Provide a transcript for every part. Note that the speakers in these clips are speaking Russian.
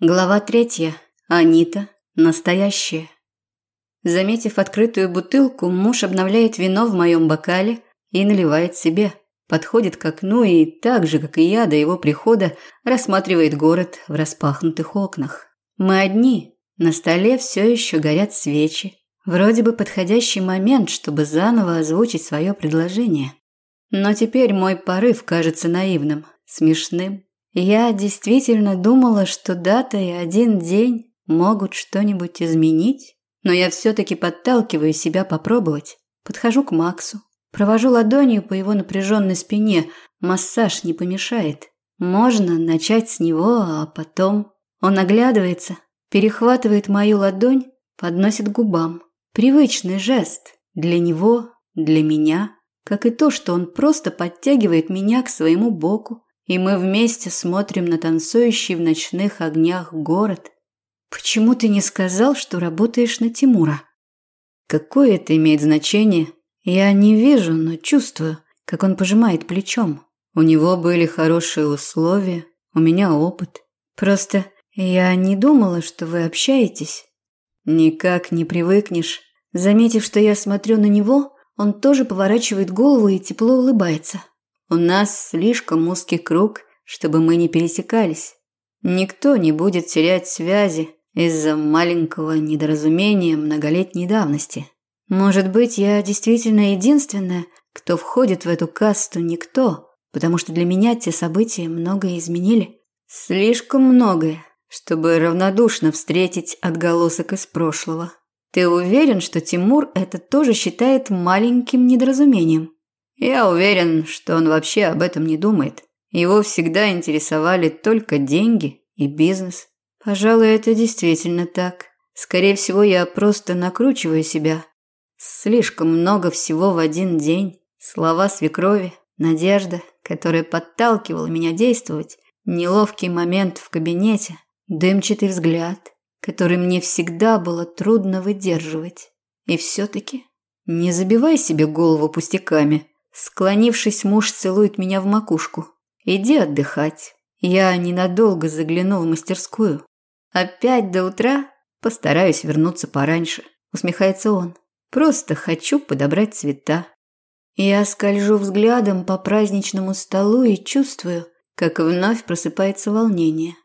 Глава третья. Анита. Настоящая. Заметив открытую бутылку, муж обновляет вино в моем бокале и наливает себе. Подходит к окну и, так же, как и я до его прихода, рассматривает город в распахнутых окнах. Мы одни. На столе все еще горят свечи. Вроде бы подходящий момент, чтобы заново озвучить свое предложение. Но теперь мой порыв кажется наивным, смешным я действительно думала, что дата и один день могут что-нибудь изменить, но я все-таки подталкиваю себя попробовать. Подхожу к Максу, провожу ладонью по его напряженной спине, массаж не помешает. Можно начать с него, а потом... Он оглядывается, перехватывает мою ладонь, подносит губам. Привычный жест для него, для меня, как и то, что он просто подтягивает меня к своему боку, и мы вместе смотрим на танцующий в ночных огнях город. Почему ты не сказал, что работаешь на Тимура? Какое это имеет значение? Я не вижу, но чувствую, как он пожимает плечом. У него были хорошие условия, у меня опыт. Просто я не думала, что вы общаетесь. Никак не привыкнешь. Заметив, что я смотрю на него, он тоже поворачивает голову и тепло улыбается. У нас слишком узкий круг, чтобы мы не пересекались. Никто не будет терять связи из-за маленького недоразумения многолетней давности. Может быть, я действительно единственная, кто входит в эту касту никто, потому что для меня те события многое изменили. Слишком многое, чтобы равнодушно встретить отголосок из прошлого. Ты уверен, что Тимур это тоже считает маленьким недоразумением? Я уверен, что он вообще об этом не думает. Его всегда интересовали только деньги и бизнес. Пожалуй, это действительно так. Скорее всего, я просто накручиваю себя. Слишком много всего в один день. Слова свекрови, надежда, которая подталкивала меня действовать, неловкий момент в кабинете, дымчатый взгляд, который мне всегда было трудно выдерживать. И все-таки не забивай себе голову пустяками. Склонившись, муж целует меня в макушку. «Иди отдыхать. Я ненадолго загляну в мастерскую. Опять до утра постараюсь вернуться пораньше», – усмехается он. «Просто хочу подобрать цвета». Я скольжу взглядом по праздничному столу и чувствую, как вновь просыпается волнение.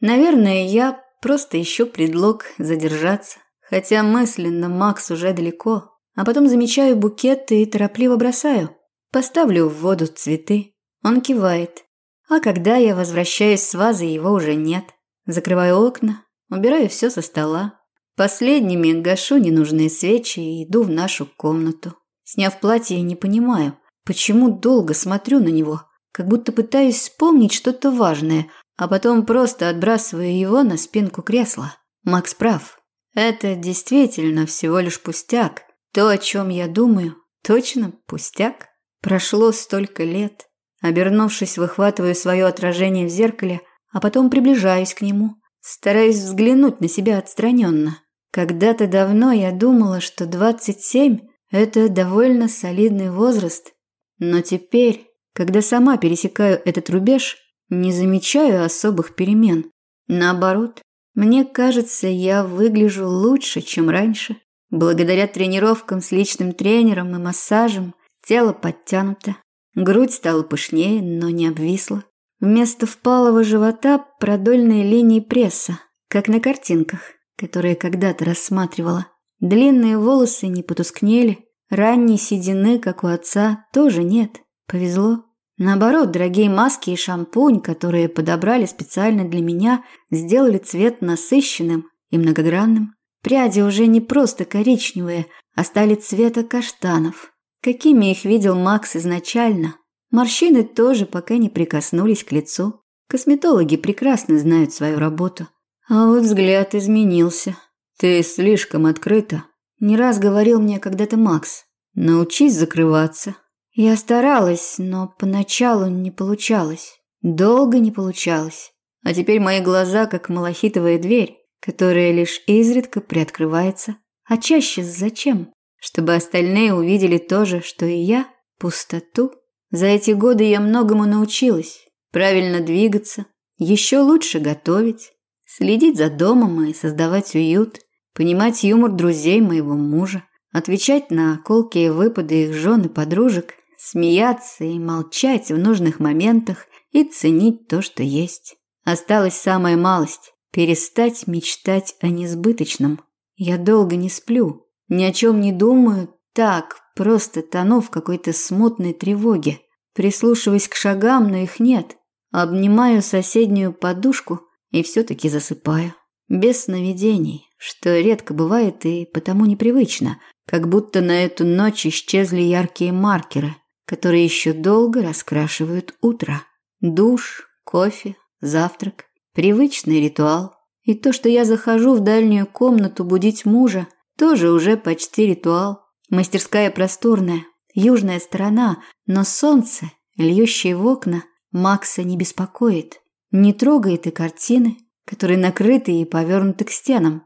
Наверное, я просто ищу предлог задержаться, хотя мысленно Макс уже далеко, а потом замечаю букет и торопливо бросаю. Поставлю в воду цветы. Он кивает. А когда я возвращаюсь с вазы, его уже нет. Закрываю окна, убираю все со стола. Последними гашу ненужные свечи и иду в нашу комнату. Сняв платье, не понимаю, почему долго смотрю на него, как будто пытаюсь вспомнить что-то важное, а потом просто отбрасываю его на спинку кресла. Макс прав. Это действительно всего лишь пустяк. То, о чем я думаю, точно пустяк. Прошло столько лет. Обернувшись, выхватываю свое отражение в зеркале, а потом приближаюсь к нему, стараюсь взглянуть на себя отстраненно. Когда-то давно я думала, что 27 – это довольно солидный возраст, но теперь, когда сама пересекаю этот рубеж, не замечаю особых перемен. Наоборот, мне кажется, я выгляжу лучше, чем раньше. Благодаря тренировкам с личным тренером и массажем Тело подтянуто, грудь стала пышнее, но не обвисла. Вместо впалого живота продольные линии пресса, как на картинках, которые когда-то рассматривала. Длинные волосы не потускнели, ранней седины, как у отца, тоже нет. Повезло. Наоборот, дорогие маски и шампунь, которые подобрали специально для меня, сделали цвет насыщенным и многогранным. Пряди уже не просто коричневые, а стали цвета каштанов. Какими их видел Макс изначально, морщины тоже пока не прикоснулись к лицу. Косметологи прекрасно знают свою работу. А вот взгляд изменился. Ты слишком открыта. Не раз говорил мне когда-то Макс. Научись закрываться. Я старалась, но поначалу не получалось. Долго не получалось. А теперь мои глаза как малахитовая дверь, которая лишь изредка приоткрывается. А чаще зачем? Чтобы остальные увидели то же, что и я, пустоту. За эти годы я многому научилась. Правильно двигаться, еще лучше готовить, Следить за домом и создавать уют, понимать юмор друзей моего мужа, отвечать на колкие выпады их жен и подружек, смеяться и молчать в нужных моментах и ценить то, что есть. Осталась самая малость – перестать мечтать о несбыточном. Я долго не сплю, ни о чем не думаю, так, просто тону в какой-то смутной тревоге. Прислушиваясь к шагам, но их нет. Обнимаю соседнюю подушку и все-таки засыпаю. Без сновидений, что редко бывает и потому непривычно, как будто на эту ночь исчезли яркие маркеры, которые еще долго раскрашивают утро. Душ, кофе, завтрак, привычный ритуал. И то, что я захожу в дальнюю комнату будить мужа, тоже уже почти ритуал. Мастерская просторная, южная сторона, но солнце, льющее в окна, Макса не беспокоит. Не трогает и картины, которые накрыты и повернуты к стенам.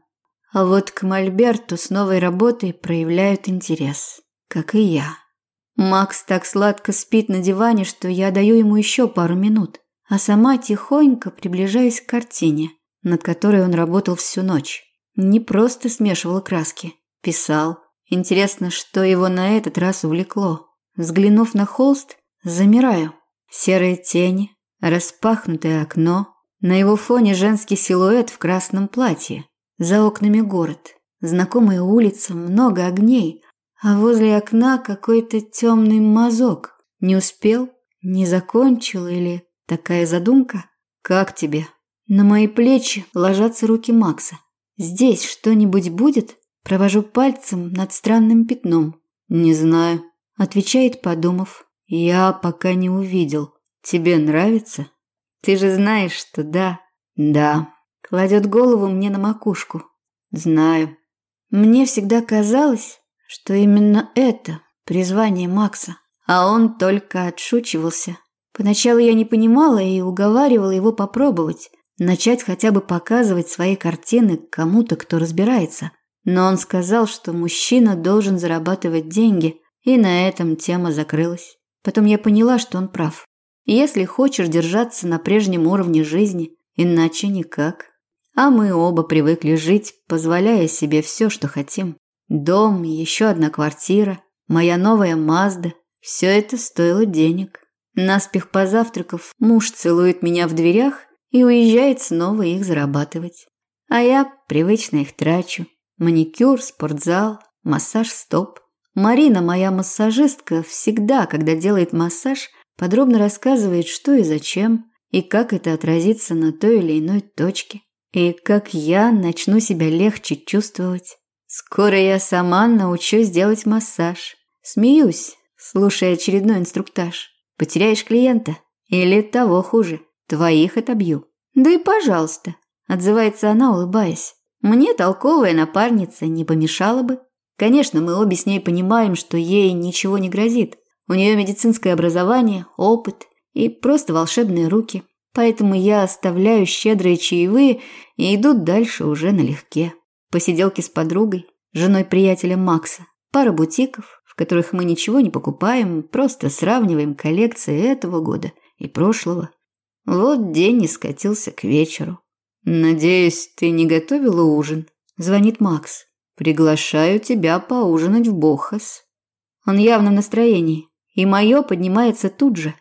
А вот к Мольберту с новой работой проявляют интерес, как и я. Макс так сладко спит на диване, что я даю ему еще пару минут, а сама тихонько приближаюсь к картине, над которой он работал всю ночь. Не просто смешивал краски, писал. Интересно, что его на этот раз увлекло. Взглянув на холст, замираю. Серые тени, распахнутое окно, на его фоне женский силуэт в красном платье. За окнами город, знакомая улица, много огней, а возле окна какой-то темный мазок. Не успел, не закончил или такая задумка? Как тебе? На мои плечи ложатся руки Макса. Здесь что-нибудь будет? Провожу пальцем над странным пятном. Не знаю, отвечает, подумав. Я пока не увидел. Тебе нравится? Ты же знаешь, что да. Да. Кладет голову мне на макушку. Знаю. Мне всегда казалось, что именно это призвание Макса, а он только отшучивался. Поначалу я не понимала и уговаривала его попробовать, начать хотя бы показывать свои картины кому-то, кто разбирается. Но он сказал, что мужчина должен зарабатывать деньги, и на этом тема закрылась. Потом я поняла, что он прав. Если хочешь держаться на прежнем уровне жизни, иначе никак. А мы оба привыкли жить, позволяя себе все, что хотим. Дом, еще одна квартира, моя новая Мазда. Все это стоило денег. Наспех позавтракав, муж целует меня в дверях и уезжает снова их зарабатывать. А я привычно их трачу. Маникюр, спортзал, массаж стоп. Марина, моя массажистка, всегда, когда делает массаж, подробно рассказывает, что и зачем, и как это отразится на той или иной точке, и как я начну себя легче чувствовать. Скоро я сама научусь делать массаж. Смеюсь, слушая очередной инструктаж. Потеряешь клиента? Или того хуже, твоих отобью. Да и пожалуйста, отзывается она, улыбаясь. Мне толковая напарница не помешала бы. Конечно, мы обе с ней понимаем, что ей ничего не грозит. У нее медицинское образование, опыт и просто волшебные руки. Поэтому я оставляю щедрые чаевые и иду дальше уже налегке посиделки с подругой, женой приятеля Макса, пара бутиков, в которых мы ничего не покупаем, просто сравниваем коллекции этого года и прошлого. Вот день и скатился к вечеру. «Надеюсь, ты не готовила ужин?» – звонит Макс. «Приглашаю тебя поужинать в Бохас». Он явно в настроении, и мое поднимается тут же.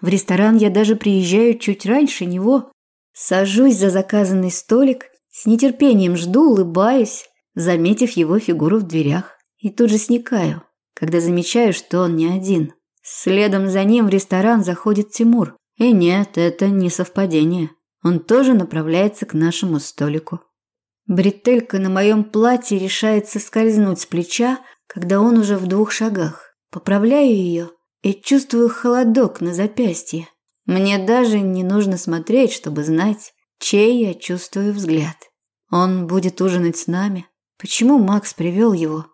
В ресторан я даже приезжаю чуть раньше него. Сажусь за заказанный столик с нетерпением жду, улыбаюсь, заметив его фигуру в дверях. И тут же сникаю, когда замечаю, что он не один. Следом за ним в ресторан заходит Тимур. И нет, это не совпадение. Он тоже направляется к нашему столику. Бретелька на моем платье решается скользнуть с плеча, когда он уже в двух шагах. Поправляю ее и чувствую холодок на запястье. Мне даже не нужно смотреть, чтобы знать, чей я чувствую взгляд. Он будет ужинать с нами. Почему Макс привел его?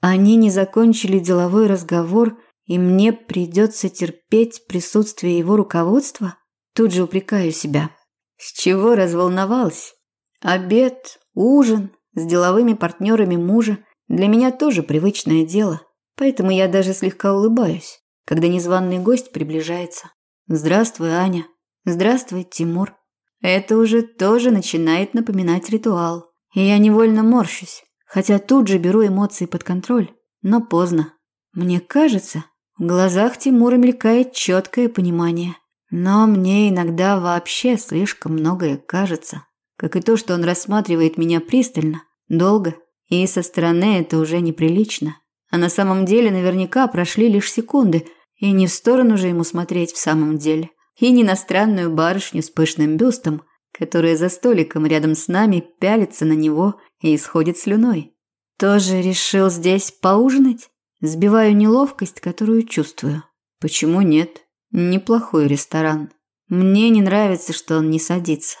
Они не закончили деловой разговор, и мне придется терпеть присутствие его руководства? Тут же упрекаю себя. С чего разволновалась? Обед, ужин с деловыми партнерами мужа для меня тоже привычное дело, поэтому я даже слегка улыбаюсь, когда незваный гость приближается. Здравствуй, Аня. Здравствуй, Тимур. Это уже тоже начинает напоминать ритуал. И я невольно морщусь, хотя тут же беру эмоции под контроль, но поздно. Мне кажется, в глазах Тимура мелькает четкое понимание. Но мне иногда вообще слишком многое кажется. Как и то, что он рассматривает меня пристально, долго, и со стороны это уже неприлично. А на самом деле наверняка прошли лишь секунды, и не в сторону же ему смотреть в самом деле. И не на странную барышню с пышным бюстом, которая за столиком рядом с нами пялится на него и исходит слюной. Тоже решил здесь поужинать? Сбиваю неловкость, которую чувствую. Почему нет? Неплохой ресторан. Мне не нравится, что он не садится.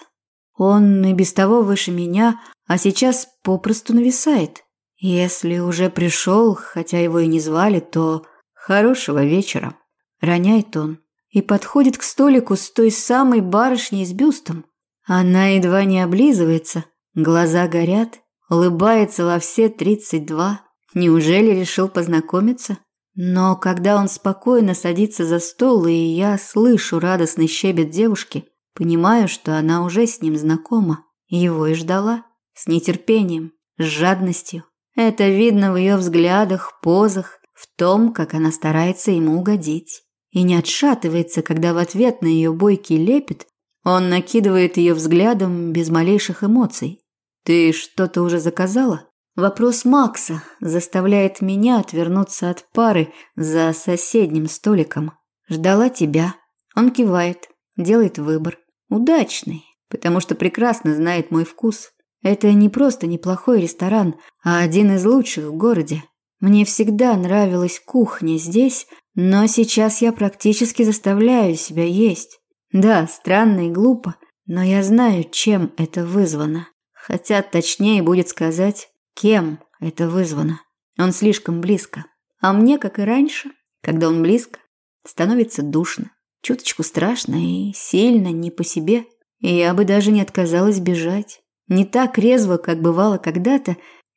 Он и без того выше меня, а сейчас попросту нависает. Если уже пришел, хотя его и не звали, то хорошего вечера. Роняет он и подходит к столику с той самой барышней с бюстом. Она едва не облизывается, глаза горят, улыбается во все тридцать два. Неужели решил познакомиться? Но когда он спокойно садится за стол, и я слышу радостный щебет девушки, понимаю, что она уже с ним знакома, его и ждала, с нетерпением, с жадностью. Это видно в ее взглядах, позах, в том, как она старается ему угодить. И не отшатывается, когда в ответ на ее бойкий лепет он накидывает ее взглядом без малейших эмоций. «Ты что-то уже заказала?» Вопрос Макса заставляет меня отвернуться от пары за соседним столиком. Ждала тебя. Он кивает, делает выбор. Удачный, потому что прекрасно знает мой вкус. Это не просто неплохой ресторан, а один из лучших в городе. Мне всегда нравилась кухня здесь, но сейчас я практически заставляю себя есть. Да, странно и глупо, но я знаю, чем это вызвано. Хотя точнее будет сказать, Кем это вызвано? Он слишком близко. А мне, как и раньше, когда он близко, становится душно, чуточку страшно и сильно не по себе. И я бы даже не отказалась бежать. Не так резво, как бывало когда-то,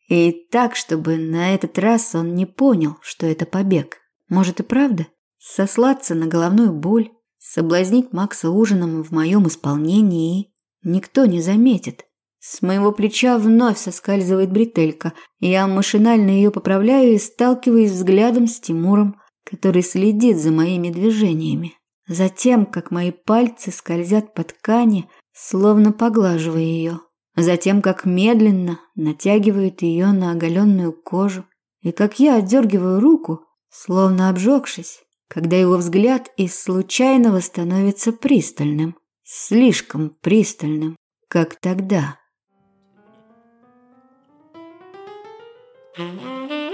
и так, чтобы на этот раз он не понял, что это побег. Может и правда? Сослаться на головную боль, соблазнить Макса ужином в моем исполнении и никто не заметит. С моего плеча вновь соскальзывает бретелька. Я машинально ее поправляю и сталкиваюсь взглядом с Тимуром, который следит за моими движениями. Затем, как мои пальцы скользят по ткани, словно поглаживая ее. Затем, как медленно натягивают ее на оголенную кожу. И как я отдергиваю руку, словно обжегшись, когда его взгляд из случайного становится пристальным. Слишком пристальным, как тогда. Mm-hmm.